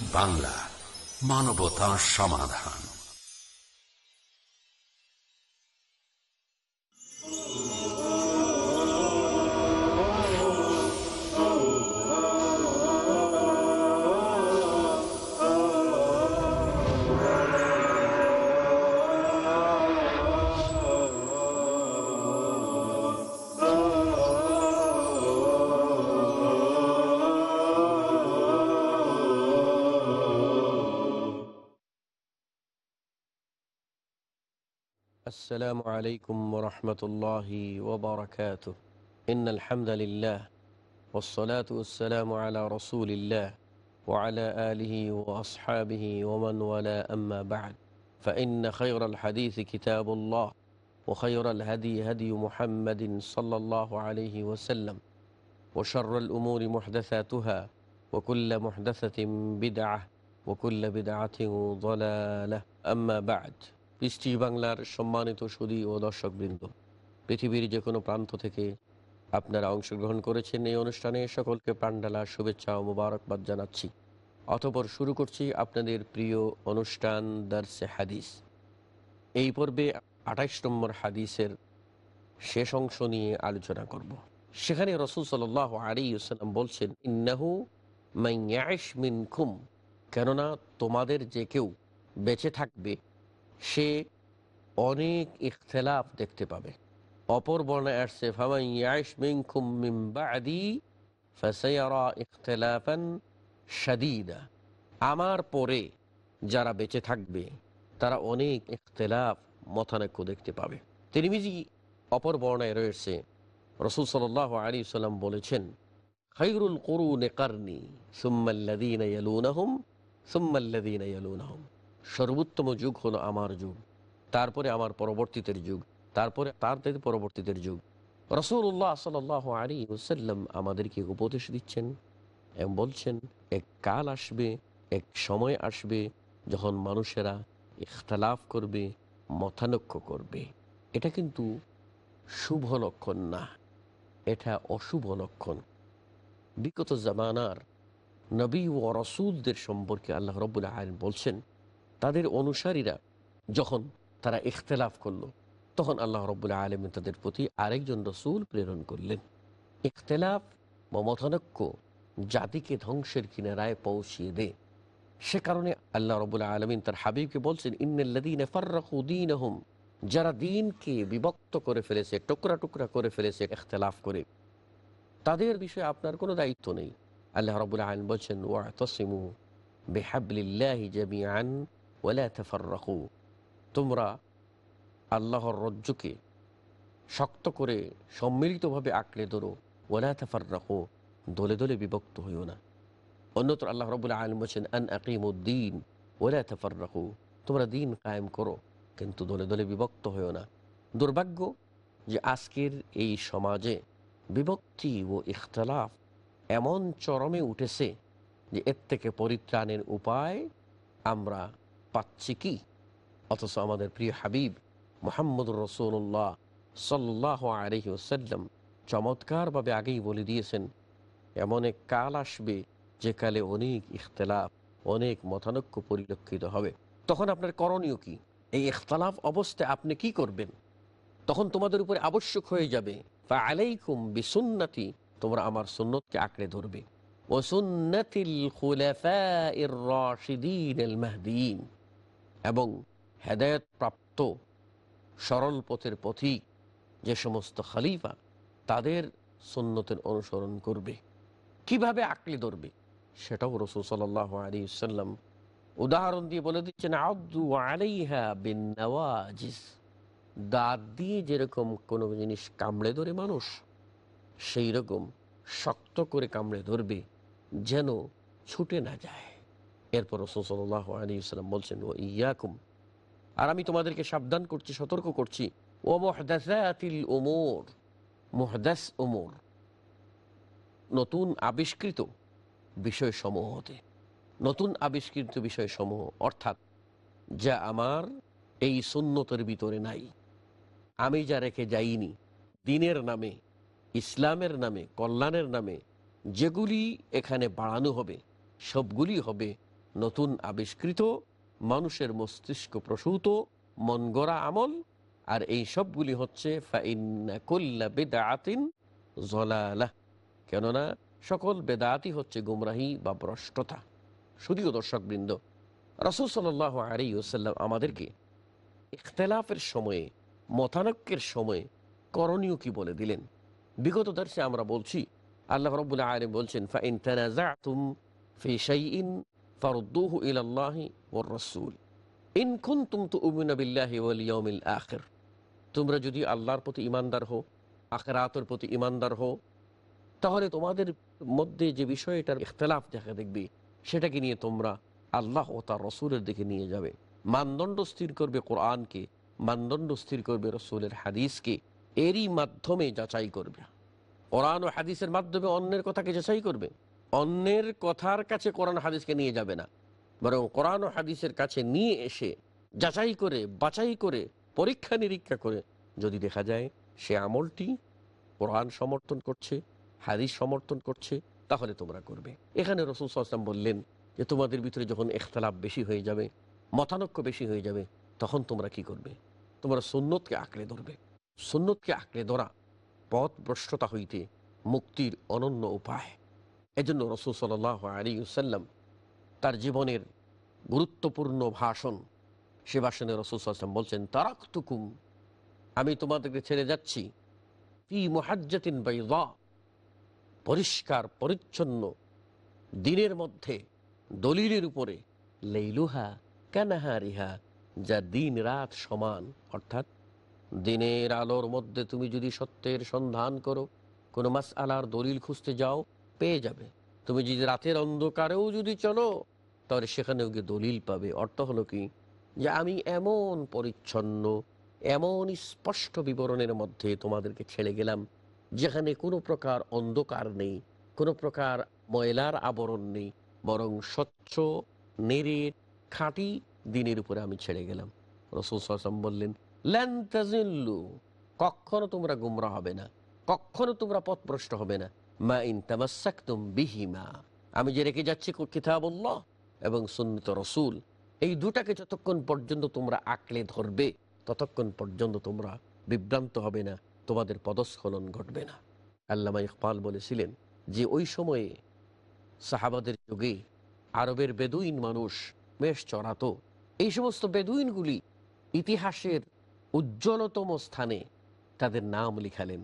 বাংলা মানবতা সমাধান। السلام عليكم ورحمة الله وبركاته. إن الحمد لله والصلاة والسلام على رسول الله وعلى آله وأصحابه ومن ولا أما بعد فإن خير الحديث كتاب الله وخير الهدي هدي محمد صلى الله عليه وسلم وشر الأمور محدثاتها وكل محدثة بدعة وكل بدعة ضلالة. أما بعد পৃষ্টি বাংলার সম্মানিত সুদী ও দর্শকবৃন্দ, পৃথিবীর যে কোনো প্রান্ত থেকে আপনারা অংশগ্রহণ করেছেন এই অনুষ্ঠানে সকলকে প্রাণডালা শুভেচ্ছা ও মুবারকবাদ জানাচ্ছি অতপর শুরু করছি আপনাদের প্রিয় অনুষ্ঠান দার্সে হাদিস এই পর্বে আঠাইশ নম্বর হাদিসের শেষ অংশ নিয়ে আলোচনা করব। সেখানে রসুল সাল আলী সাল্লাম বলছেন, ইন্নাহু মাইয়াশ মিন খুম কেননা তোমাদের যে কেউ বেঁচে থাকবে সে অনেক ইখতলাফ দেখতে পাবে। অপর বর্ণে আসছে আমার পরে যারা বেঁচে থাকবে, তারা অনেক ইখতলাফ মতানৈক্য দেখতে পাবে। তিরমিজি অপর বর্ণায় রয়েছে, রসুল সাল আলী সাল্লাম বলেছেন খৈরুল করু নেকারনি সুম্মাল্লাদিন ইয়ালুনাহুম সুম্মাল্লাদিন সর্বোত্তম যুগ হলো আমার যুগ, তারপরে আমার পরবর্তীতের যুগ, তারপরে তার পরবর্তীতের যুগ। রসুল্লাহ সাল আলী ওসাল্লাম আমাদেরকে উপদেশ দিচ্ছেন এবং বলছেন, এক কাল আসবে, এক সময় আসবে যখন মানুষেরা ইখতলাফ করবে, মতানক্য করবে। এটা কিন্তু শুভ লক্ষণ না, এটা অশুভ লক্ষণ। বিগত জামানার নবী ও রসুলদের সম্পর্কে আল্লাহ রবুল্লাহ আলম বলছেন তাদের অনুসারীরা যখন তারা ইখতলাফ করল, তখন আল্লাহ রব্বুল্লাহ আলমিন তাদের প্রতি আরেকজন রসুল প্রেরণ করলেন। ইখতলাফ বা জাতিকে ধ্বংসের কিনারায় পৌঁছিয়ে দে। সে কারণে আল্লাহ রবুল্লাহ আলমিন তার হাবিবকে বলছেন ইন্দিন যারা দিনকে বিভক্ত করে ফেলেছে, টুকরা টুকরা করে ফেলেছে, ইখতলাফ করে। তাদের বিষয়ে আপনার কোনো দায়িত্ব নেই। আল্লাহ রবুল্লাহ আলম বলছেন, ওয়া তসিমু বেহাবলিল্লাহি জামিয়ান তাফাররাকু তোমরা আল্লাহর রজ্জুকে শক্ত করে সম্মিলিতভাবে আঁকড়ে ধরো। ওলা তাফাররাকু দলে দলে বিভক্ত হইও না। অন্যত্র আল্লাহ রবুল্লাহ আলম বলছেন, আন আকিমুদ্দিন ওলা তোমরা দিন কায়েম করো, কিন্তু দলে দলে বিভক্ত হইও না। দুর্ভাগ্য যে আজকের এই সমাজে বিভক্তি ও ইখতলাফ এমন চরমে উঠেছে যে এর থেকে পরিত্রাণের উপায় আমরা পাচ্ছি কি? অথচ আমাদের প্রিয় হাবিব মোহাম্মদুর রসুল্লাহ সাল্লাহ আলহি ওসাল্লাম চমৎকারভাবে আগেই বলে দিয়েছেন, এমন এক কাল আসবে যে কালে অনেক ইখতলাফ, অনেক মতানক্য পরিলক্ষিত হবে। তখন আপনার করণীয় কি? এই ইখতলাফ অবস্থায় আপনি কি করবেন? তখন তোমাদের উপরে আবশ্যক হয়ে যাবে বা আলাইকুম বিসুন্নাতি তোমরা আমার সুন্নতকে আঁকড়ে ধরবে। ও সুন্নাতিল খুলাফা ইর রাশিদিন মাহদিন এবং হেদায়তপ্রাপ্ত সরল পথের পথিক যে সমস্ত খালিফা তাদের সুন্নতের অনুসরণ করবে। কীভাবে আঁকলে ধরবে? সেটাও রসুল সাল আলী সাল্লাম উদাহরণ দিয়ে বলে দিচ্ছেন আব্দু আলাইহা বিন দাঁত দিয়ে যেরকম কোনো জিনিস কামড়ে ধরে মানুষ সেই রকম শক্ত করে কামড়ে ধরবে, যেন ছুটে না যায়। এরপর রসুল সাল্লাহ আলী সাল্লাম বলছেন, ও ইয়াকুম। আর আমি তোমাদেরকে সাবধান করছি, সতর্ক করছি। ও মহদাসাতিল ওমর মহদাস ওমর নতুন আবিষ্কৃত বিষয়সমূহ হতে নতুন আবিষ্কৃত বিষয়সমূহ। অর্থাৎ, যা আমার এই সুন্নতের ভিতরে নাই। আমি যা রেখে যাইনি, দিনের নামে, ইসলামের নামে, কল্যাণের নামে, যেগুলি এখানে বাড়ানো হবে, সবগুলি হবে নতুন আবিষ্কৃত, মানুষের মস্তিষ্ক প্রসূত, মন গড়া আমল, আর এই সবগুলি হচ্ছে কেননা সকল বেদাতি হচ্ছে গুমরাহি বা ভ্রষ্টতা। শুধুও দর্শকবৃন্দ, রসুল সাল আলী ওসাল্লাম আমাদেরকে ইখতলাফের সময়ে, মতানক্যের সময়ে করণীয় কি বলে দিলেন? বিগত দর্শে আমরা বলছি, আল্লাহ রব্বুল্লাহ আলম বলছেন, ফাইন শাইইন ফারুদ্দুহু ইলাল্লাহি ওয়ার রাসূল। ইন কুনতুম তু'মিনুনা বিল্লাহি ওয়াল ইয়াউমিল আখির। তোমরা যদি আল্লাহর প্রতি ইমানদার হও, আখেরাতের প্রতি ইমানদার হও, তাহলে তোমাদের মধ্যে যে বিষয়টার ইখতলাফ দেখা দেখবে, সেটাকে নিয়ে তোমরা আল্লাহ ও তার রসুলের দিকে নিয়ে যাবে। মানদণ্ড স্থির করবে কোরআনকে, মানদণ্ড স্থির করবে রসুলের হাদিসকে, এরই মাধ্যমে যাচাই করবে। কোরআন ও হাদিসের মাধ্যমে অন্যের কথাকে যাচাই করবে। অন্যের কথার কাছে কোরআন হাদিসকে নিয়ে যাবে না। বরং কোরআন ও হাদিসের কাছে নিয়ে এসে যাচাই করে, বাছাই করে, পরীক্ষা নিরীক্ষা করে যদি দেখা যায় সে আমলটি কোরআন সমর্থন করছে, হাদিস সমর্থন করছে, তাহলে তোমরা করবে। এখানে রসুল সাল্লাম বললেন যে, তোমাদের ভিতরে যখন এখতলাফ বেশি হয়ে যাবে, মতানক্য বেশি হয়ে যাবে, তখন তোমরা কি করবে? তোমরা সুন্নতকে আঁকড়ে ধরবে। সুন্নতকে আঁকড়ে ধরা পথ ভ্রষ্টতা হইতে মুক্তির অনন্য উপায়। এজন্য রসুল সাল আলী সাল্লাম তার জীবনের গুরুত্বপূর্ণ ভাষণ সে ভাষণে রসুল সাল্লাম বলছেন, তারাক্তুকুম, আমি তোমাদেরকে ছেড়ে যাচ্ছি। ফি মুহাজ্জাতিন বাইদা, পরিষ্কার, পরিচ্ছন্ন, দিনের মধ্যে, দলিলের উপরে। লেইলুহা কানাহারিহা, যা দিন রাত সমান। অর্থাৎ দিনের আলোর মধ্যে তুমি যদি সত্যের সন্ধান করো, কোনো মাস আলার দলিল খুঁজতে যাও পেয়ে যাবে। তুমি যদি রাতের অন্ধকারেও যদি চলো, তাহলে সেখানেও গিয়ে দলিল পাবে। অর্থ হলো কি? যে আমি এমন পরিচ্ছন্ন, এমন স্পষ্ট বিবরণের মধ্যে তোমাদেরকে ছেড়ে গেলাম, যেখানে কোনো প্রকার অন্ধকার নেই, কোনো প্রকার ময়লার আবরণ নেই, বরং স্বচ্ছ, নেড়ে, খাঁটি দিনের উপরে আমি ছেড়ে গেলাম। রসুল সাল্লাম বললেন ল্যান তাজিল্লু, কখনো তোমরা গুমরা হবে না, কখনো তোমরা পথভ্রষ্ট হবে না। মা আমি যে রেখে যাচ্ছি কিতাবুল্লাহ এবং সুন্নত রসুল, এই দুটাকে যতক্ষণ পর্যন্ত তোমরা আঁকলে ধরবে, ততক্ষণ পর্যন্ত তোমরা বিভ্রান্ত হবে না, তোমাদের পদস্খলন ঘটবে না। আল্লামা ইকবাল বলেছিলেন যে ওই সময়ে সাহাবাদের যুগে আরবের বেদুইন মানুষ বেশ চড়াতো। এই সমস্ত বেদুইনগুলি ইতিহাসের উজ্জ্বলতম স্থানে তাদের নাম লিখালেন।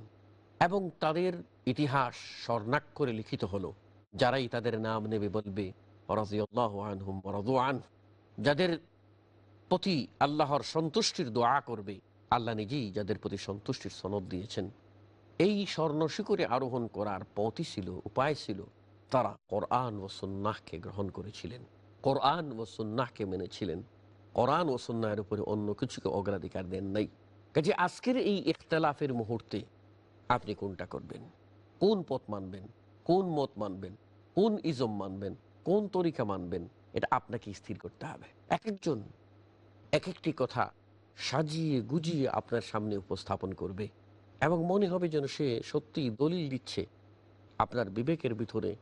এবং তাদের ইতিহাস স্বর্ণাক্ষরে লিখিত হলো। যারাই তাদের নাম নেবে বলবে। যাদের প্রতি আল্লাহর সন্তুষ্টির দোয়া করবে, আল্লাহ নিজেই যাদের প্রতি সন্তুষ্টির সনদ দিয়েছেন। এই স্বর্ণ শিখরে আরোহণ করার পথই ছিল, উপায় ছিল তারা কোরআন ও সুন্নাহকে গ্রহণ করেছিলেন। কোরআন ও সুন্নাহকে মেনেছিলেন। কোরআন ও সুন্নাহের উপরে অন্য কিছুকে অগ্রাধিকার দেন নাই। কাজে আজকের এই ইখতলাফের মুহূর্তে আপনি কোনটা করবেন? কোন পথ মানবেন? কোন মত মানবেন? কোন ইজম মানবেন? কোন তরিকা মানবেন? এটা আপনাকে স্থির করতে হবে। এক একজন এক একটি কথা সাজিয়ে গুজিয়ে আপনার সামনে উপস্থাপন করবে এবং মনে হবে যেন সে সত্যি দলিল দিচ্ছে। আপনার বিবেকের ভিতরে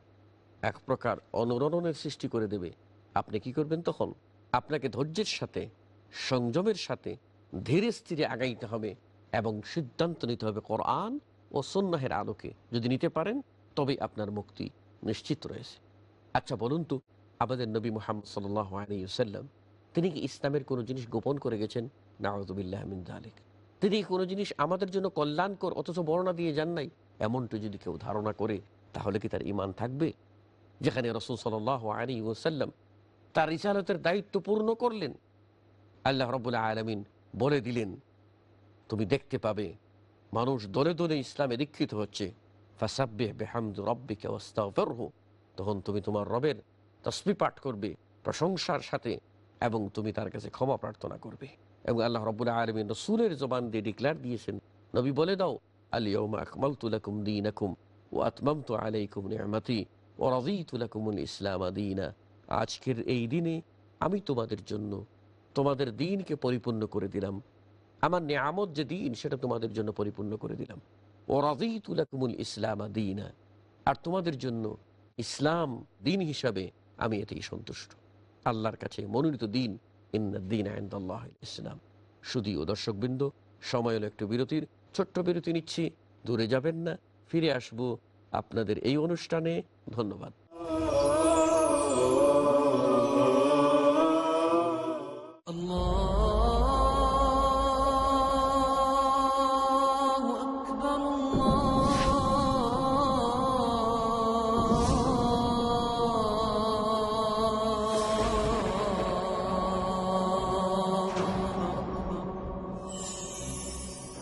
এক প্রকার অনুরণনের সৃষ্টি করে দেবে। আপনি কি করবেন তখন? আপনাকে ধৈর্যের সাথে, সংযমের সাথে ধীরে স্থিরে আগাইতে হবে এবং সিদ্ধান্ত নিতে হবে কোরআন ও সন্ন্যাহের আলোকে যদি নিতে পারেন, তবেই আপনার মুক্তি নিশ্চিত রয়েছে। আচ্ছা বলুন তো, আমাদের নবী মোহাম্মদ সাল্লাম তিনি কি ইসলামের কোনো জিনিস গোপন করে গেছেন? নাওয়াজুবিল্লাহ মিন তিনি কোনো জিনিস আমাদের জন্য কল্যাণকর অথচ বর্ণনা দিয়ে যান নাই? এমনটি যদি কেউ ধারণা করে, তাহলে কি তার ইমান থাকবে? যেখানে রসুল সাল আলী তার রিসালতের দায়িত্ব পূর্ণ করলেন। আল্লাহ রবুল্লাহ আলমিন বলে দিলেন, তুমি দেখতে পাবে মানুষ দলে দলে ইসলামে দীক্ষিত হচ্ছে। ফাসাব্বে তখন তুমি তোমার রবের তসবি পাঠ করবে, প্রশংসার সাথে, এবং তুমি তার কাছে ক্ষমা প্রার্থনা করবে। এবং আল্লাহ রবুল্লাহ আলমিন রসুলের জবান দিয়ে ডিক্লেয়ার দিয়েছেন, নবী বলে দাও আলিয়ম আকমাল দিন ও আতমাম তো ও তুলাকুমুল ইসলাম আজকের এই দিনে আমি তোমাদের জন্য তোমাদের দিনকে পরিপূর্ণ করে দিলাম। আমার নিয়ামত যে দিন, সেটা তোমাদের জন্য পরিপূর্ণ করে দিলাম। ও রাজি তুলাকুমুল ইসলাম আদিনা আর তোমাদের জন্য ইসলাম দিন হিসাবে আমি এতেই সন্তুষ্ট। আল্লাহর কাছে মনোনীত দিন ইন্দিন আইন্দাল্লাহ ইসলাম। শুধু ও দর্শকবৃন্দ, সময় হলো একটু বিরতির। ছোট্ট বিরতি নিচ্ছি, দূরে যাবেন না, ফিরে আসব আপনাদের এই অনুষ্ঠানে। ধন্যবাদ।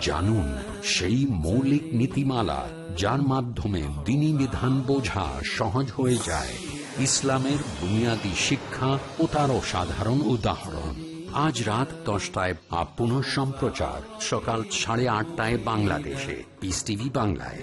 জানুন সেই মৌলিক নীতিমালা যার মাধ্যমে দিনী বিধান বোঝা সহজ হয়ে যায়। ইসলামের বুনিয়াদী শিক্ষা ও তার সাধারণ উদাহরণ। আজ রাত দশটায় পুনঃ সম্প্রচার। সকাল সাড়ে আটটায় বাংলাদেশে। পিস টিভি বাংলায়।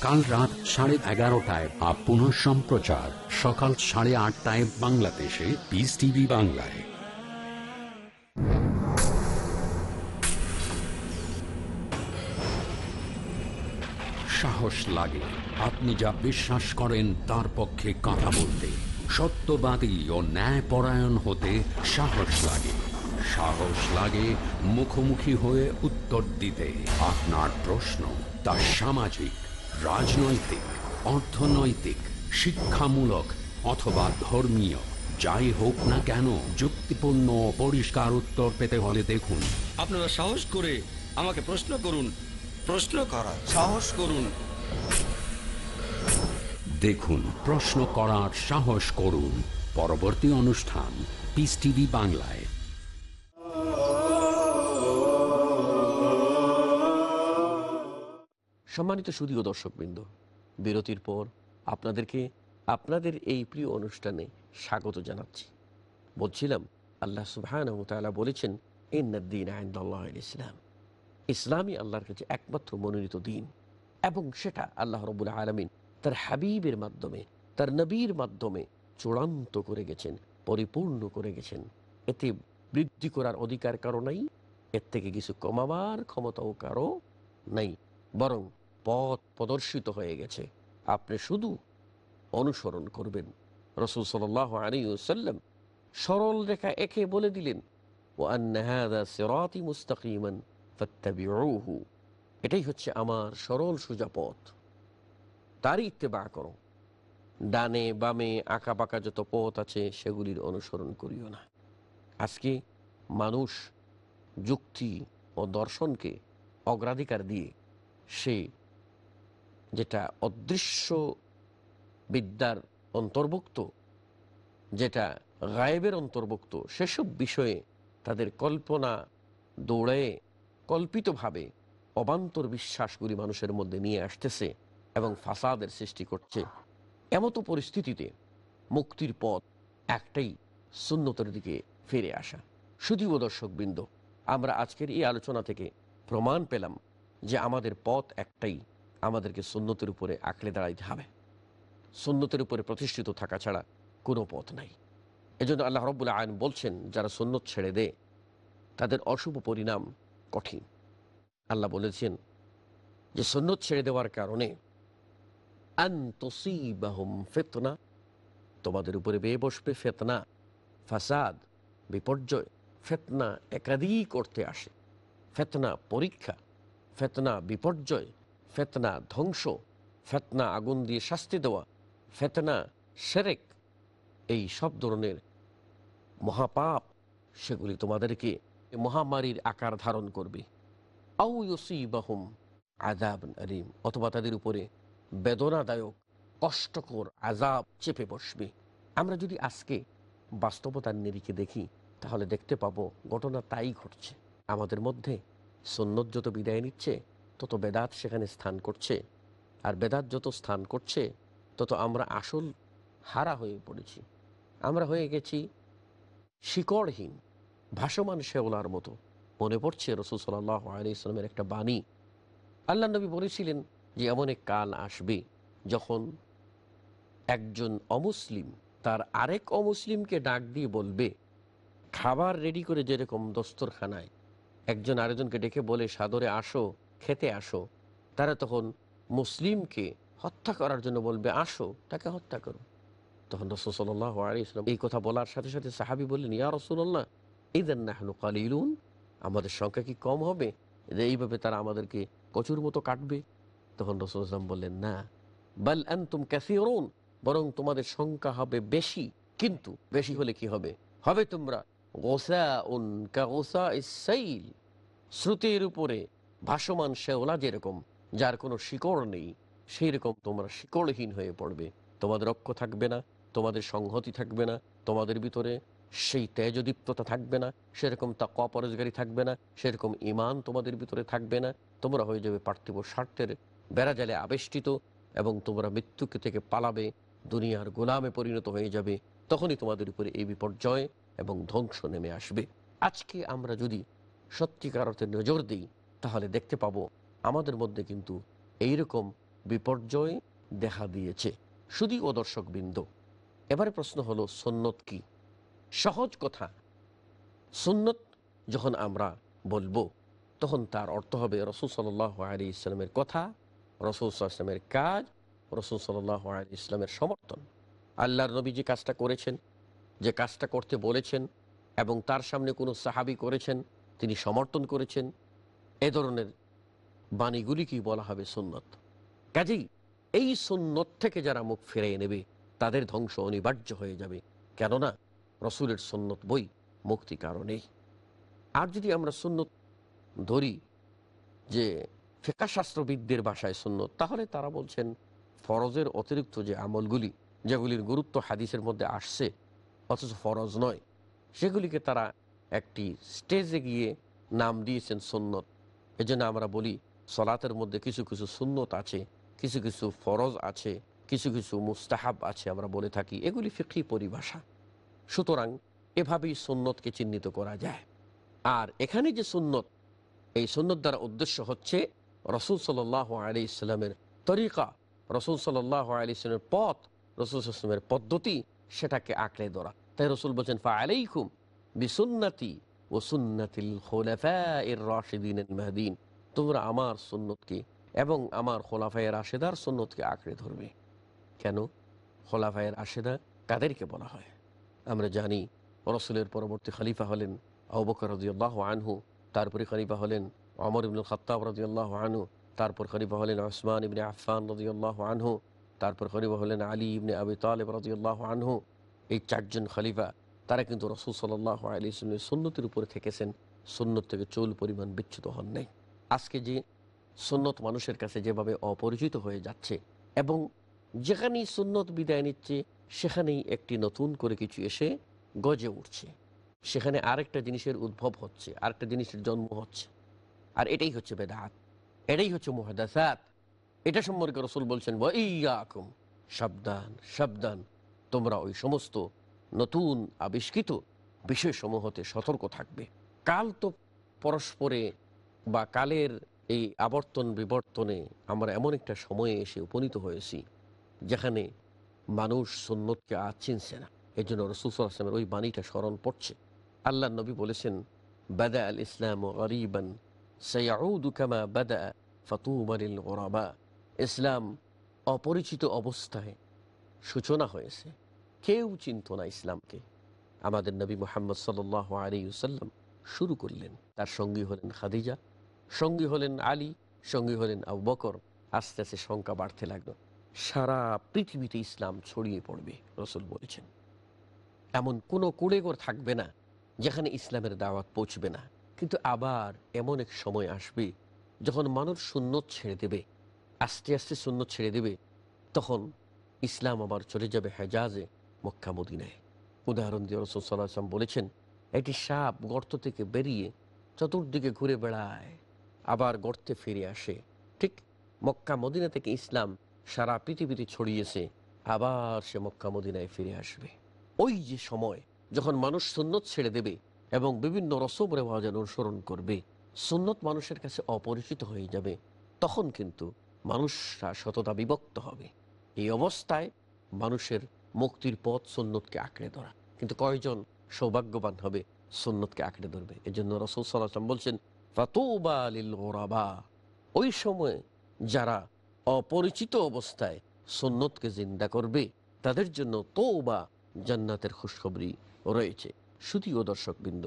কাল রাত সাড়ে এগারোটায় বা পুনঃ সম্প্রচার। সকাল সাড়ে আটটায় বাংলাদেশে পিস টিভি বাংলায়। সাহস লাগে। আপনি যা বিশ্বাস করেন তার পক্ষে কথা বলতে। সত্যবাদী ও ন্যায়পরায়ণ হতে সাহস লাগে। সাহস লাগে মুখোমুখি হয়ে উত্তর দিতে। আপনার প্রশ্ন তা সামাজিক। রাজনৈতিক, অর্থনৈতিক, শিক্ষামূলক অথবা ধর্মীয়, যাই হোক না কেন যুক্তিপূর্ণ পরিষ্কার উত্তর পেতে হলে দেখুন। আপনারা সাহস করে আমাকে প্রশ্ন করুন। প্রশ্ন করার সাহস করুন। দেখুন, প্রশ্ন করার সাহস করুন। পরবর্তী অনুষ্ঠান পিস টিভি বাংলায়। সম্মানিত সুদীয় দর্শকবৃন্দ, বিরতির পর আপনাদেরকে আপনাদের এই প্রিয় অনুষ্ঠানে স্বাগত জানাচ্ছি। বলছিলাম, আল্লাহ সুবহান বলেছেন আইন্দাল্লাহ ইসলাম। ইসলামই আল্লাহর কাছে একমাত্র মনোনীত দিন এবং সেটা আল্লাহ রবুল আলমিন তার হাবিবের মাধ্যমে, তার নবীর মাধ্যমে চূড়ান্ত করে গেছেন, পরিপূর্ণ করে গেছেন। এতে বৃদ্ধি করার অধিকার কারও নাই, এর থেকে কিছু কমাবার ক্ষমতাও কারও নাই। বরং পথ প্রদর্শিত হয়ে গেছে। আপনি শুধু অনুসরণ করবেন। রসুল সাল আলী সাল্লাম সরল রেখা একে বলে দিলেন ও এটাই হচ্ছে আমার সরল সোজা পথ। তারই ইত্তেবা করো। ডানে বামে আঁকা বাঁকা যত পথ আছে, সেগুলির অনুসরণ করিও না। আজকে মানুষ যুক্তি ও দর্শনকে অগ্রাধিকার দিয়ে সে যেটা অদৃশ্য বিদ্যার অন্তর্ভুক্ত, যেটা গায়েবের অন্তর্ভুক্ত, সেসব বিষয়ে তাদের কল্পনা, দৌড়ে কল্পিতভাবে অবান্তর বিশ্বাসগুলি মানুষের মধ্যে নিয়ে আসতেছে এবং ফাসাদের সৃষ্টি করছে। এমতো পরিস্থিতিতে মুক্তির পথ একটাই শূন্যতের দিকে ফিরে আসা। শুধুও দর্শকবৃন্দ আমরা আজকের এই আলোচনা থেকে প্রমাণ পেলাম যে আমাদের পথ একটাই আমাদেরকে সুন্নতের উপরে আঁকড়ে দাঁড়াইতে হবে। সুন্নতের উপরে প্রতিষ্ঠিত থাকা ছাড়া কোনো পথ নাই। এজন্য আল্লাহ রব্বুল আয়ন বলছেন, যারা সুন্নত ছেড়ে দেয়, তাদের অশুভ পরিণাম কঠিন। আল্লাহ বলেছেন যে, সুন্নত ছেড়ে দেওয়ার কারণে ফেতনা, তোমাদের উপরে বেয়ে বসবে ফেতনা, ফাসাদ, বিপর্যয়, ফেতনা একাধিক করতে আসে। ফেতনা পরীক্ষা, ফেতনা বিপর্যয় ফেতনা ধ্বংস, ফেতনা আগুন দিয়ে শাস্তি দেওয়া, ফেতনা সেরেক, এই সব ধরনের মহাপাপ, সেগুলি তোমাদেরকে মহামারীর আকার ধারণ করবে। আউ ইউসিবাহুম আজাব আলিম, অথবা তাদের উপরে বেদনাদায়ক, কষ্টকর আজাব চেপে বসবে। আমরা যদি আজকে বাস্তবতার নিরিখে দেখি, তাহলে দেখতে পাবো ঘটনা তাই ঘটছে। আমাদের মধ্যে সন্ন্যত যত বিদায় নিচ্ছে তত বেদাত সেখানে স্থান করছে। আর বেদাত যত স্থান করছে, তত আমরা আসল হারা হয়ে পড়েছি। আমরা হয়ে গেছি শিকড়হীন, ভাসমান শেওলার মতো। মনে পড়ছে রসুল সাল্লাহ আলী ইসলামের একটা বাণী। আল্লাহ নবী বলেছিলেন যে, এমন এক কাল আসবে যখন একজন অমুসলিম তার আরেক অমুসলিমকে ডাক দিয়ে বলবে, খাবার রেডি করে যেরকম দস্তরখানায় একজন আরেকজনকে ডেকে বলে, সাদরে আসো খেতে আসো। তারা তখন মুসলিমকে হত্যা করার জন্য বলবে, আসো, তাকে হত্যা করো। তখন রসুল সাল্লাহ আলী ইসলাম এই কথা বলার সাথে সাথে সাহাবি বললেন, ইয়া রসুল্লাহ ইদেন নাহনু কালিলুন, আমাদের সংখ্যা কি কম হবে? যে এইভাবে তারা আমাদেরকে কচুর মতো কাটবে? তখন রসুল ইসলাম বললেন, না, বল বাল আনতুম ক্যাসিরুন বরং তোমাদের সংখ্যা হবে বেশি। কিন্তু বেশি হলে কি হবে? হবে তোমরা গোসা উন কাগোসা ইসাইল শ্রুতির উপরে ভাসমান শেওলা যেরকম, যার কোনো শিকড় নেই সেই রকম তোমরা শিকড়হীন হয়ে পড়বে। তোমাদের অক্ষ থাকবে না, তোমাদের সংহতি থাকবে না, তোমাদের ভিতরে সেই তেজদীপ্ততা থাকবে না, সেরকম তা অপরোজগারি থাকবে না, সেরকম ইমান তোমাদের ভিতরে থাকবে না। তোমরা হয়ে যাবে পার্থিব স্বার্থের বেড়াজালে আবেষ্টিত এবং তোমরা মৃত্যুকে থেকে পালাবে, দুনিয়ার গোলামে পরিণত হয়ে যাবে। তখনই তোমাদের উপরে এই বিপর্যয় এবং ধ্বংস নেমে আসবে। আজকে আমরা যদি সত্যিকার অর্থে নজর দিই তাহলে দেখতে পাবো আমাদের মধ্যে কিন্তু এইরকম বিপর্যয় দেখা দিয়েছে। শুধুই ও দর্শকবৃন্দ। এবারে প্রশ্ন হলো সন্ন্যত কি? সহজ কথা। সুন্নত যখন আমরা বলব, তখন তার অর্থ হবে রসুল সাল্লাহ আলী ইসলামের কথা, রসুল ইসলামের কাজ, রসুল সাল্লাহ আলী ইসলামের সমর্থন। আল্লাহর নবী যে কাজটা করেছেন, যে কাজটা করতে বলেছেন এবং তার সামনে কোনো সাহাবি করেছেন, তিনি সমর্থন করেছেন এ ধরনের বাণীগুলিকেই বলা হবে সুন্নত। কাজেই এই সুন্নত থেকে যারা মুখ ফিরিয়ে নেবে, তাদের ধ্বংস অনিবার্য হয়ে যাবে। কেননা, রসুলের সুন্নত বই মুক্তি কারণেই। আর যদি আমরা সুন্নত ধরি যে ফেকাশাস্ত্রবিদদের ভাষায় সুন্নত, তাহলে তারা বলছেন ফরজের অতিরিক্ত যে আমলগুলি, যেগুলির গুরুত্ব হাদিসের মধ্যে আসছে, অথচ ফরজ নয়, সেগুলিকে তারা একটি স্টেজে গিয়ে নাম দিয়েছেন সুন্নত। এজন্য আমরা বলি সলাতের মধ্যে কিছু কিছু সুন্নত আছে, কিছু কিছু ফরজ আছে, কিছু কিছু মুস্তাহাব আছে আমরা বলে থাকি। এগুলি ফিকি পরিভাষা। সুতরাং এভাবেই সুন্নতকে চিহ্নিত করা যায়। আর এখানে যে সুন্নত, এই সুন্নত দ্বারা উদ্দেশ্য হচ্ছে রসুল সাল আলি ইসলামের তরিকা, রসুল সাল আলি ইসলামের পথ, রসুল ইসলামের পদ্ধতি, সেটাকে আঁকড়ে ধরা। তাই রসুল বলছেন ফা আলাইকুম বিসুন্নাতি তোমরা আমার সুন্নতকে এবং আমার খোলাফায়ের আশেদার সুন্নতকে আঁকড়ে ধরবে। কেন? খোলাফায়ের আশেদা কাদেরকে বলা হয়? আমরা জানি, রসুলের পরবর্তী খলিফা হলেন আবকর রদিয়াল্লাহ আনহু, তারপরে খলিফা হলেন অমর ইবনুল খত্তাব রদিয়াল্লাহ আনহু, তারপর খলিফা হলেন ওসমান ইবনে আফান রদিয়াল্লাহ আনহু, তারপর খলিফা হলেন আলী ইবনে আবি তালেব রদিয়াল্লাহ আনহু। এই চারজন খলিফা তারা কিন্তু রসুল সাল্লাহ আলী ইসলামের সুন্নতির উপরে থেকেছেন। সুন্নত থেকে চুল পরিমাণ বিচ্যুত হন নাই। আজকে যে সুন্নত মানুষের কাছে যেভাবে অপরিচিত হয়ে যাচ্ছে এবং যেখানেই সুন্নত বিদায় নিচ্ছে, সেখানেই একটি নতুন করে কিছু এসে গজে উঠছে। সেখানে আরেকটা জিনিসের উদ্ভব হচ্ছে, আরেকটা জিনিসের জন্ম হচ্ছে। আর এটাই হচ্ছে বেদাত, এটাই হচ্ছে মহাদাসাত। এটা সম্পর্কে রসুল বলছেন ইয়াকুম, সাবধান সাবধান, তোমরা ওই সমস্ত নতুন আবিষ্কৃত বিষয়সমূহ হতে সতর্ক থাকবে। কাল তো পরস্পরে বা কালের এই আবর্তন বিবর্তনে আমরা এমন একটা সময়ে এসে উপনীত হয়েছি, যেখানে মানুষ সুন্নতকে আর চিনছে না। এই জন্য রসুল ওই বাণীটা স্মরণ পড়ছে। আল্লাহ নবী বলেছেন, বাদা আল ইসলাম গরিবান, সৈয়াউদু কামা বাদা ওরাবা ইসলাম অপরিচিত অবস্থায় সূচনা হয়েছে। কেউ চিনত না ইসলামকে। আমাদের নবী মোহাম্মদ সাল আলী সাল্লাম শুরু করলেন। তার সঙ্গী হলেন খাদিজা, সঙ্গী হলেন আলী, সঙ্গী হলেন আবু বকর। আস্তে আস্তে সংখ্যা বাড়তে লাগল। সারা পৃথিবীতে ইসলাম ছড়িয়ে পড়বে, রসুল বলেছেন। এমন কোনো কুড়েগর থাকবে না, যেখানে ইসলামের দাওয়াত পৌঁছবে না। কিন্তু আবার এমন এক সময় আসবে, যখন মানুষ সুন্নত ছেড়ে দেবে, আস্তে আস্তে সুন্নত ছেড়ে দেবে, তখন ইসলাম আবার চলে যাবে হেজাজে। মক্কা মদিনায়। উদাহরণ দিয়ে রসুল সাল্লাম বলেছেন একটি সাপ গর্ত থেকে বেরিয়ে চতুর্দিকে ঘুরে বেড়ায়, আবার গর্তে ফিরে আসে। ঠিক মক্কা মদিনা থেকে ইসলাম সারা পৃথিবীতে ছড়িয়েছে, আবার সে মক্কা মদিনায় ফিরে আসবে। ওই যে সময় যখন মানুষ সুন্নত ছেড়ে দেবে এবং বিভিন্ন রসম রেওয়াজের অনুসরণ করবে, সুন্নত মানুষের কাছে অপরিচিত হয়ে যাবে, তখন কিন্তু মানুষরা শততা বিভক্ত হবে। এই অবস্থায় মানুষের মুক্তির পথ সুন্নতকে আঁকড়ে ধরা। কিন্তু কয়জন সৌভাগ্যবান হবে সুন্নতকে আঁকড়ে ধরবে? এই জন্য রসুল সাল্লাম বলছেন ওই সময়ে যারা অপরিচিত অবস্থায় সুন্নতকে জিন্দা করবে, তাদের জন্য তৌবা জান্নাতের খুশখবরি রয়েছে। শুধুও দর্শকবৃন্দ,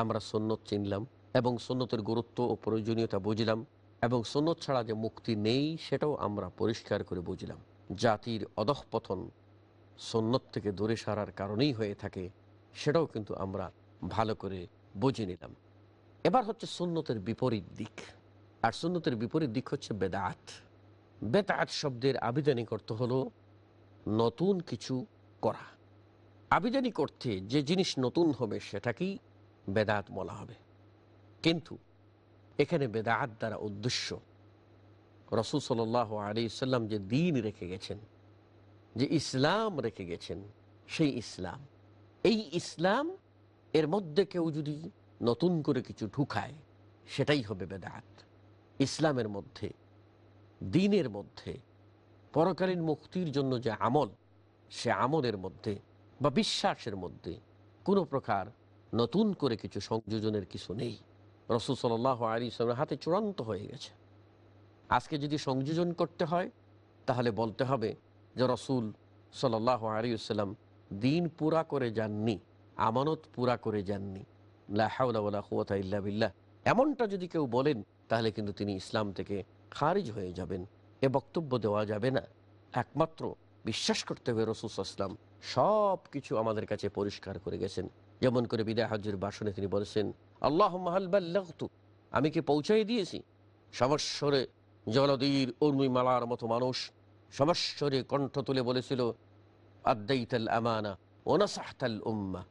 আমরা সন্ন্যত চিনলাম এবং সন্ন্যতের গুরুত্ব ও প্রয়োজনীয়তা বুঝলাম এবং সন্ন্যত ছাড়া যে মুক্তি নেই, সেটাও আমরা পরিষ্কার করে বুঝলাম। জাতির অধঃপতন সন্ন্যত থেকে দূরে সারার কারণেই হয়ে থাকে, সেটাও কিন্তু আমরা ভালো করে বুঝে নিলাম। এবার হচ্ছে সুন্নতের বিপরীত দিক। আর সুন্নতের বিপরীত দিক হচ্ছে বেদাত। বেদাত শব্দের আবিধানিক অর্থ হলো নতুন কিছু করা। আবিধানিক অর্থে যে জিনিস নতুন হবে সেটাকেই বেদাত বলা হবে। কিন্তু এখানে বেদাত দ্বারা উদ্দেশ্য। রসুল সাল আলী সাল্লাম যে দিন রেখে গেছেন যে ইসলাম রেখে গেছেন, সেই ইসলাম। এই ইসলাম এর মধ্যে কেউ যদি নতুন করে কিছু ঢুকায়, সেটাই হবে বেদাত। ইসলামের মধ্যে, দিনের মধ্যে, পরকালীন মুক্তির জন্য যে আমল, সে আমলের মধ্যে বা বিশ্বাসের মধ্যে কোনো প্রকার নতুন করে কিছু সংযোজনের কিছু নেই। রসুল সাল আলী ইসলামের হাতে চূড়ান্ত হয়ে গেছে। আজকে যদি সংযোজন করতে হয়, তাহলে বলতে হবে যে রসুল সাল আলী সাল্লাম দিন পুরা করে যাননি, আমানত পুরা করে যাননি। বিল্লাহ। এমনটা যদি কেউ বলেন, তাহলে কিন্তু তিনি ইসলাম থেকে খারিজ হয়ে যাবেন, এ বক্তব্য দেওয়া যাবে না। একমাত্র বিশ্বাস করতে হবে রসুলাম সব কিছু আমাদের কাছে পরিষ্কার করে গেছেন। যেমন করে বিদায় হাজুর বাসনে তিনি বলেছেন আল্লাহ মাহালবাল্লাহতু আমি কি পৌঁছাই দিয়েছি? সমস্বরে জলদীর উর্মিমালার মতো মানুষ সমস্বরে কণ্ঠ তুলে বলেছিল আদাইতাল আমানা ওনাসাহতাল উম্মা।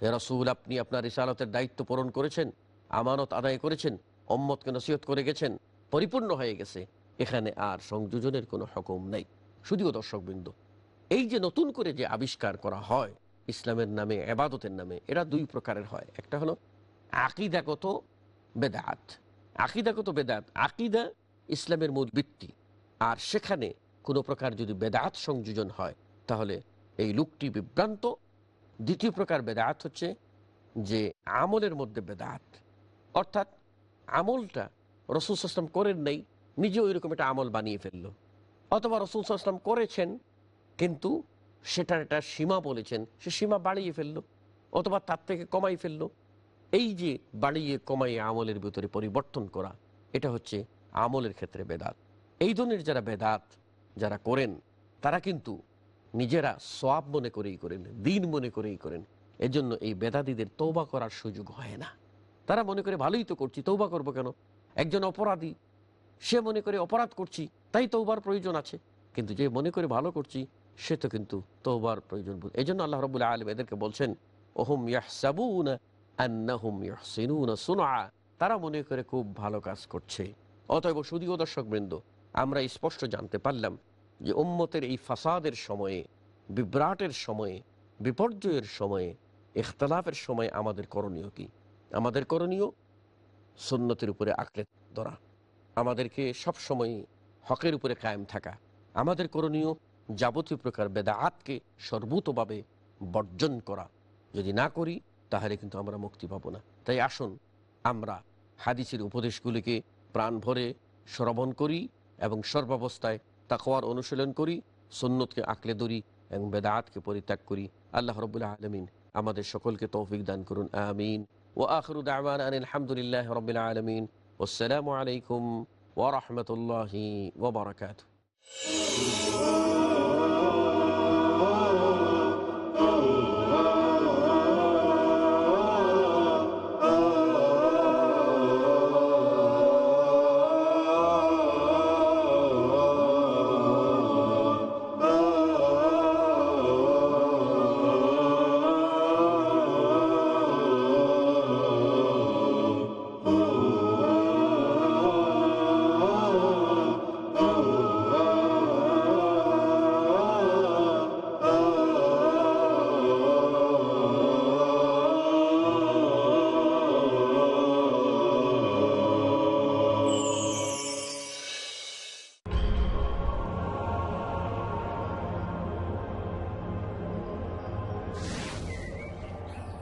হে রসুল, আপনি আপনার ইসালতের দায়িত্ব পূরণ করেছেন, আমানত আদায় করেছেন অম্মতকে নসিহত করে গেছেন, পরিপূর্ণ হয়ে গেছে। এখানে আর সংযোজনের কোনো হকম নেই। শুধুও দর্শকবৃন্দ, এই যে নতুন করে যে আবিষ্কার করা হয়, ইসলামের নামে, এবাদতের নামে, এরা দুই প্রকারের হয়। একটা হলো আকিদাগত বেদাত। আকিদাগত বেদাত, আকিদা ইসলামের মূল ভিত্তি। আর সেখানে কোনো প্রকার যদি বেদাত সংযোজন হয়, তাহলে এই লোকটি বিভ্রান্ত। দ্বিতীয় প্রকার বেদাত হচ্ছে যে আমলের মধ্যে বেদাত। অর্থাৎ আমলটা রসুল সাসলাম করেন নাই, নিজেও এরকম একটা আমল বানিয়ে ফেলল। অথবা রসুল সাসলাম করেছেন, কিন্তু সেটার একটা সীমা বলেছেন, সে সীমা বাড়িয়ে ফেলল, অথবা তার থেকে কমাই ফেলল। এই যে বাড়িয়ে কমাইয়ে আমলের ভিতরে পরিবর্তন করা, এটা হচ্ছে আমলের ক্ষেত্রে বেদাত। এই ধরনের যারা বেদাত যারা করেন, তারা কিন্তু নিজেরা সব মনে করেই করেন, দিন মনে করেই করেন। এজন্য এই বেদাদিদের তৌবা করার সুযোগ হয় না। তারা মনে করে, ভালোই তো করছি তৌবা করব কেন? একজন অপরাধী, সে মনে করে, অপরাধ করছি, তাই তৌবার প্রয়োজন আছে। কিন্তু যে মনে করে, ভালো করছি, সে তো কিন্তু তৌবার প্রয়োজন এই জন্য আল্লাহ রবুল্লাহ আলম এদেরকে বলছেন, ওহুম ইয়াহসাবুন তারা মনে করে, খুব ভালো কাজ করছে। অতএব সুদীয় দর্শক বৃন্দ আমরা স্পষ্ট জানতে পারলাম যে উম্মতের এই ফাসাদের সময়ে, বিভ্রাটের সময়ে, বিপর্যয়ের সময়ে, ইখতলাফের সময় আমাদের করণীয় কি? আমাদের করণীয় সুন্নতের উপরে আঁকড়ে ধরা। আমাদেরকে সবসময় হকের উপরে কায়েম থাকা। আমাদের করণীয় যাবতীয় প্রকার বেদাআতকে সর্বতভাবে বর্জন করা। যদি না করি, তাহলে কিন্তু আমরা মুক্তি পাবো না। তাই আসুন, আমরা হাদিসের উপদেশগুলিকে প্রাণ ভরে শ্রবণ করি এবং সর্বাবস্থায় তাকওয়ার অনুশীলন করি, সুন্নতকে আঁকলে ধরি এবং বেদাতকে পরিত্যাগ করি। আল্লাহ রবুল্লাহ আলমিন আমাদের সকলকে তৌফিক দান করুন। আমিন। ও আখরু দাওয়ান আলহামদুলিল্লাহ রবিল্লা আলমিন। আসসালামু আলাইকুম ওরহমতুল্লাহি ওবরাকাত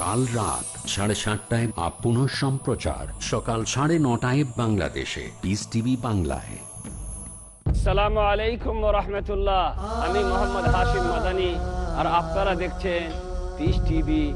কাল রাত সাড়ে সাতটায় আপন পুনঃ সম্প্রচার। সকাল সাড়ে নটায় বাংলাদেশে। পিস টিভি বাংলায়। সালামু আলাইকুম রহমতুল্লাহ। আমি মোহাম্মদ হাশিম মাদানি। আর আপনারা দেখছেন পিস টিভি